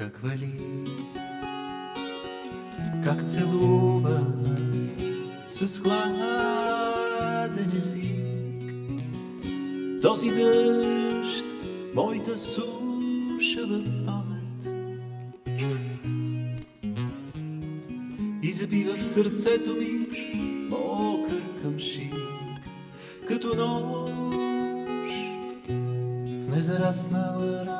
как вали, как целува с хладен език. Този дъжд, моята суша в памет и забива в сърцето ми мокър къмшик, като нож в незараснала рана.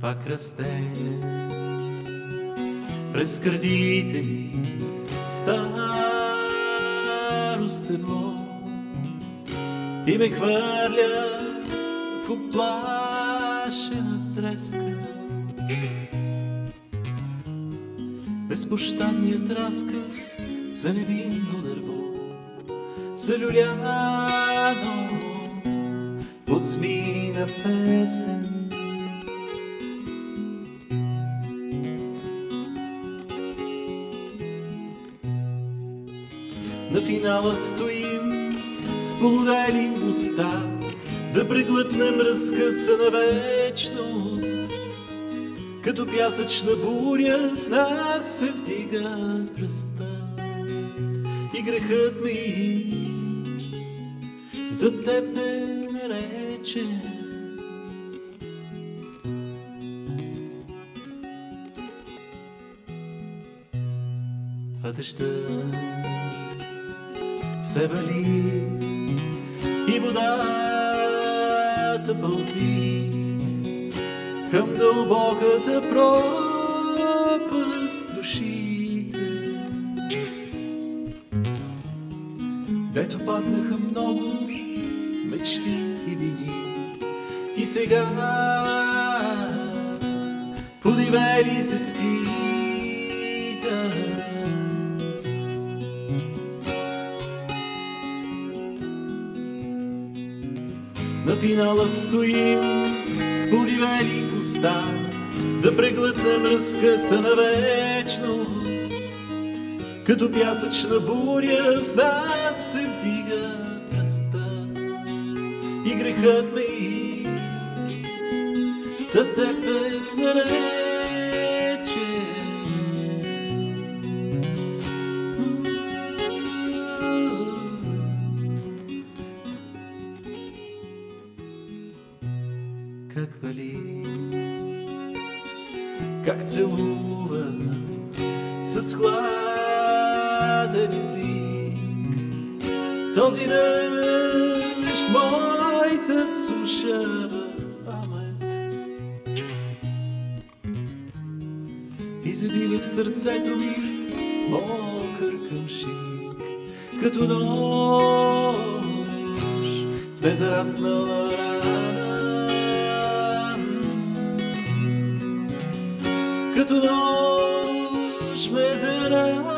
Пак расте през гърдите ми старо стебло и ме хвърля в оплашена треска. Безпощадният разказ за невинно дърво, за люляно под змина песен. На финала стоим с полудели уста, да преглътнем разкъсана вечност. Като пясъчна буря в нас се вдига пръста и грехът ми за теб не нарече. А дъждът се вали и водата пълзи към дълбоката пропаст душите. Дето паднаха много мечти и вини и сега подивели се скита. На финала стоим с подивели уста да преглътнем разкъсана вечност. Като пясъчна буря в нас се вдига пръста и грехът ми за теб е как вали, как целува с хладен език. Този дъжд, моята суша памет и забива в сърцето ми мокър къмшик, като нож в незараснала рана. Като нощ в езера.